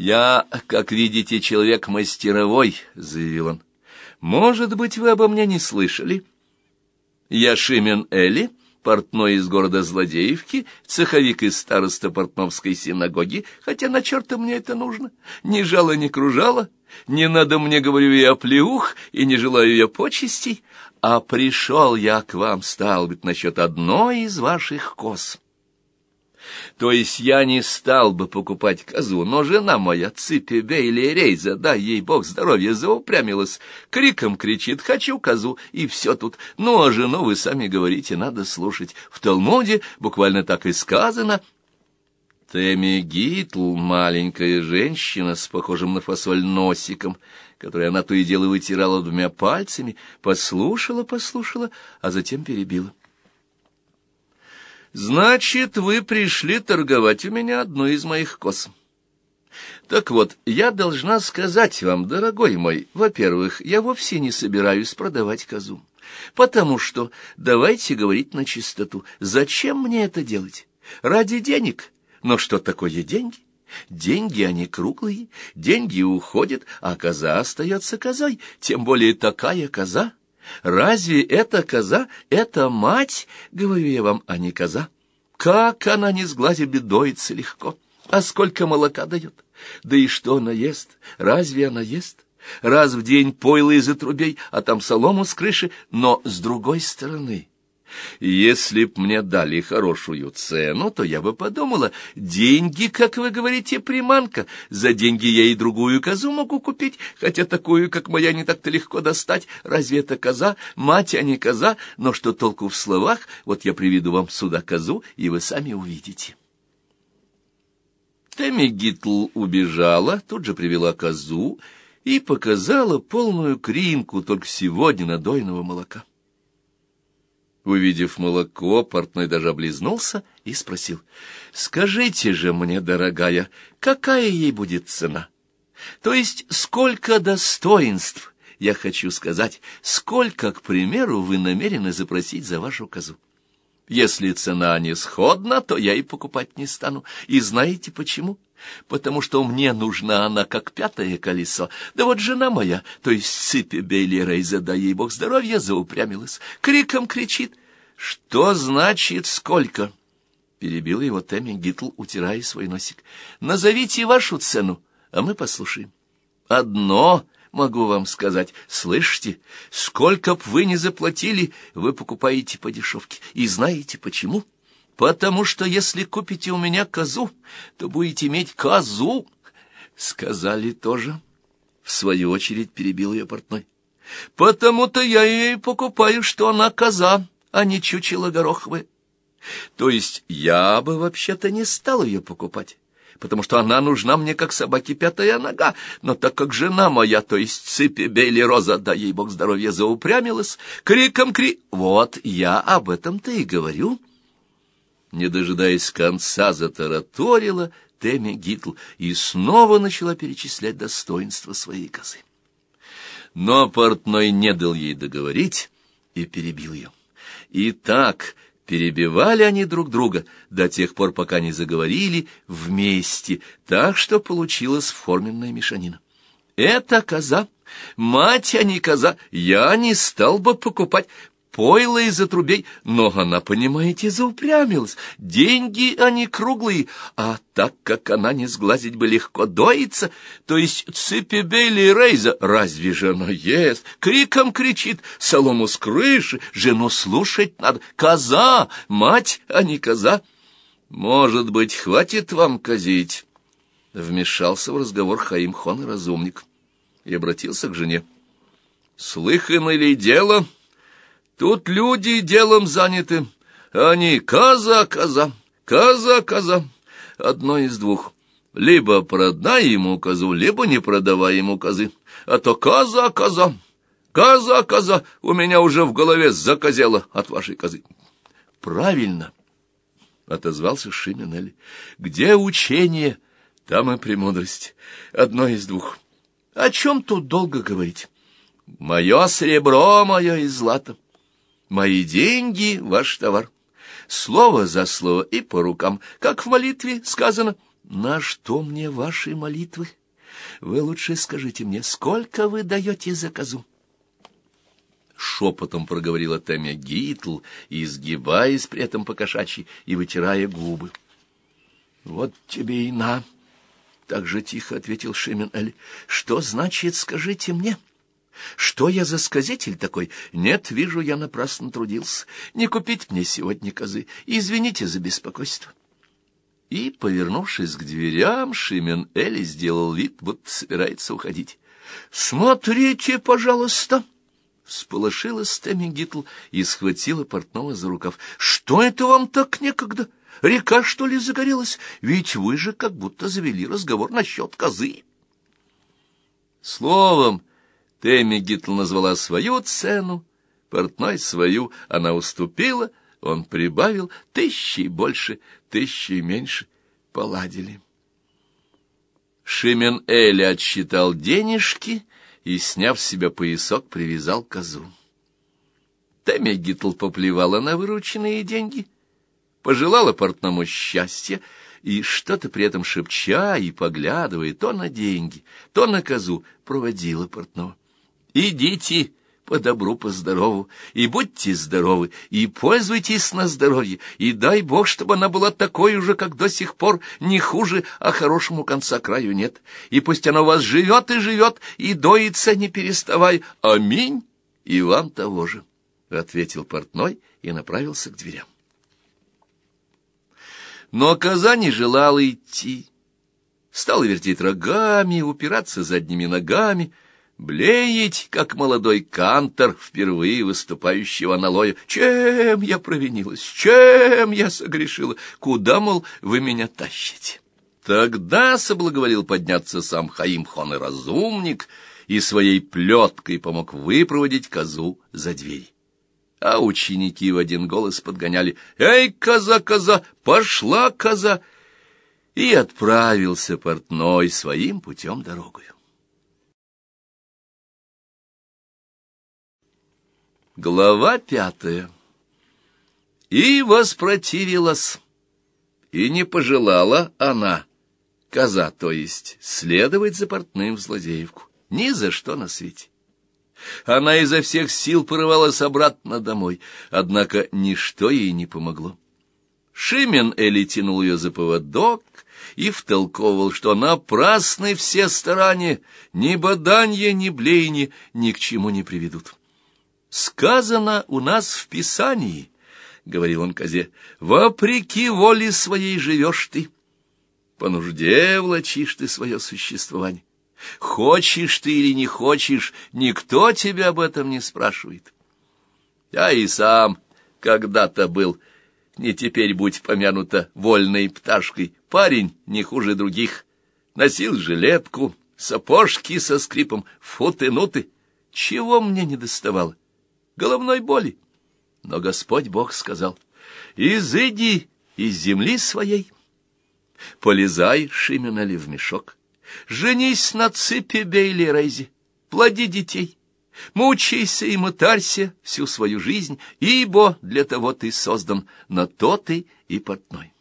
«Я, как видите, человек мастеровой», — заявил он. «Может быть, вы обо мне не слышали?» «Я Шимен Эли, портной из города Злодеевки, цеховик из староста портновской синагоги, хотя на черта мне это нужно. Ни жало, ни кружало, не надо мне, говорю я, плеух, и не желаю я почестей, а пришел я к вам, стал быть, насчет одной из ваших коз». То есть я не стал бы покупать козу, но жена моя, Ципи Бейли Рейза, дай ей бог здоровья, заупрямилась, криком кричит «хочу козу» и все тут. Ну, а жену вы сами говорите, надо слушать. В Талмуде буквально так и сказано. Теми Гитл, маленькая женщина с похожим на фасоль носиком, который она то и дело вытирала двумя пальцами, послушала, послушала, а затем перебила. Значит, вы пришли торговать у меня одной из моих коз. Так вот, я должна сказать вам, дорогой мой, во-первых, я вовсе не собираюсь продавать козу. Потому что, давайте говорить на чистоту, зачем мне это делать? Ради денег. Но что такое деньги? Деньги, они круглые, деньги уходят, а коза остается козой, тем более такая коза, Разве эта коза, это мать, говорю я вам, а не коза? Как она не сглазит бедоится легко, а сколько молока дает? Да и что она ест? Разве она ест? Раз в день пойло из отрубей, а там солому с крыши, но с другой стороны... Если б мне дали хорошую цену, то я бы подумала, деньги, как вы говорите, приманка. За деньги я и другую козу могу купить, хотя такую, как моя, не так-то легко достать. Разве это коза? Мать, а не коза. Но что толку в словах? Вот я приведу вам сюда козу, и вы сами увидите. Тэмми Гитл убежала, тут же привела козу и показала полную кринку только сегодня надойного молока. Увидев молоко, портной даже облизнулся и спросил, «Скажите же мне, дорогая, какая ей будет цена? То есть сколько достоинств, я хочу сказать, сколько, к примеру, вы намерены запросить за вашу козу? Если цена не сходна, то я и покупать не стану. И знаете почему?» потому что мне нужна она как пятое колесо. Да вот жена моя, то есть Ципи Бейли Рейза, да ей бог здоровья, заупрямилась, криком кричит. «Что значит сколько?» Перебил его Тэмми Гитл, утирая свой носик. «Назовите вашу цену, а мы послушаем. Одно могу вам сказать. Слышите, сколько б вы ни заплатили, вы покупаете по дешевке. И знаете почему?» потому что если купите у меня козу, то будете иметь козу. Сказали тоже. В свою очередь перебил ее портной. Потому-то я ей покупаю, что она коза, а не чучело гороховое. То есть я бы вообще-то не стал ее покупать, потому что она нужна мне как собаке пятая нога, но так как жена моя, то есть Ципи Бейли Роза, да ей бог здоровья, заупрямилась, криком кри... Вот я об этом-то и говорю не дожидаясь конца, затараторила Тэмми Гитл и снова начала перечислять достоинства своей козы. Но портной не дал ей договорить и перебил ее. И так перебивали они друг друга до тех пор, пока не заговорили вместе, так что получилась форменная мешанина. «Это коза, мать, а не коза, я не стал бы покупать, пойло из отрубей, но она, понимаете, заупрямилась. Деньги они круглые, а так как она не сглазить бы легко доится, то есть цепи Бейли Рейза, разве же она ест? Криком кричит, солому с крыши, жену слушать надо. Коза, мать, а не коза. Может быть, хватит вам козить? Вмешался в разговор Хаим Хон, разумник, и обратился к жене. Слыхано ли дело? — Тут люди делом заняты. Они коза, коза, коза, коза. Одно из двух. Либо продай ему козу, либо не продавай ему козы. А то коза, коза, коза, коза, у меня уже в голове закозело от вашей козы. Правильно, — отозвался Шименелли. Где учение, там и премудрость. Одно из двух. О чем тут долго говорить? Мое серебро, мое из злата. Мои деньги — ваш товар. Слово за слово и по рукам, как в молитве сказано. На что мне ваши молитвы? Вы лучше скажите мне, сколько вы даете за козу? Шепотом проговорила Тэмя Гитл, изгибаясь при этом по кошачьи и вытирая губы. — Вот тебе и на! — так же тихо ответил Шимен-Эль. — Что значит, скажите мне? — что я за сказитель такой? Нет, вижу, я напрасно трудился. Не купить мне сегодня козы. Извините за беспокойство. И, повернувшись к дверям, Шимен Эли сделал вид, будто собирается уходить. — Смотрите, пожалуйста! — сполошилась Тэмми Гитл и схватила портного за рукав. — Что это вам так некогда? Река, что ли, загорелась? Ведь вы же как будто завели разговор насчет козы. Словом, Тэмми Гитл назвала свою цену, портной свою, она уступила — он прибавил тысячи больше, тысячи меньше. Поладили. Шимен Эли отсчитал денежки и, сняв с себя поясок, привязал козу. Тэмми Гитл поплевала на вырученные деньги, пожелала портному счастья и, что-то при этом шепча и поглядывая то на деньги, то на козу, проводила портного. «Идите!» по добру, по здорову, и будьте здоровы, и пользуйтесь на здоровье, и дай Бог, чтобы она была такой же, как до сих пор, не хуже, а хорошему конца краю нет. И пусть она у вас живет и живет, и доится, не переставай. Аминь, и вам того же, — ответил портной и направился к дверям. Но коза не желала идти. Стала вертеть рогами, упираться задними ногами — блеять, как молодой кантор, впервые выступающего на лое. Чем я провинилась? Чем я согрешила? Куда, мол, вы меня тащите? Тогда соблаговолил подняться сам Хаим-хон и разумник, и своей плеткой помог выпроводить козу за дверь. А ученики в один голос подгоняли «Эй, коза, коза, пошла коза!» И отправился портной своим путем дорогою. Глава пятая. И воспротивилась, и не пожелала она, коза, то есть, следовать за портным в злодеевку, ни за что на свете. Она изо всех сил порывалась обратно домой, однако ничто ей не помогло. Шимен Эли тянул ее за поводок и втолковывал, что напрасны все старания, ни боданье, ни блеяние ни к чему не приведут. Сказано у нас в Писании, — говорил он козе, — вопреки воле своей живешь ты. По нужде влачишь ты свое существование. Хочешь ты или не хочешь, никто тебя об этом не спрашивает. Я и сам когда-то был, не теперь будь помянуто, вольной пташкой, парень не хуже других. Носил жилетку, сапожки со скрипом, футы-нуты. Чего мне не доставало? Головной боли. Но Господь Бог сказал, «Изыди из земли своей, полезай, Шименали, в мешок, женись на цыпе Бейли Рейзи, плоди детей, мучайся и мытарься всю свою жизнь, ибо для того ты создан, на то ты и портной».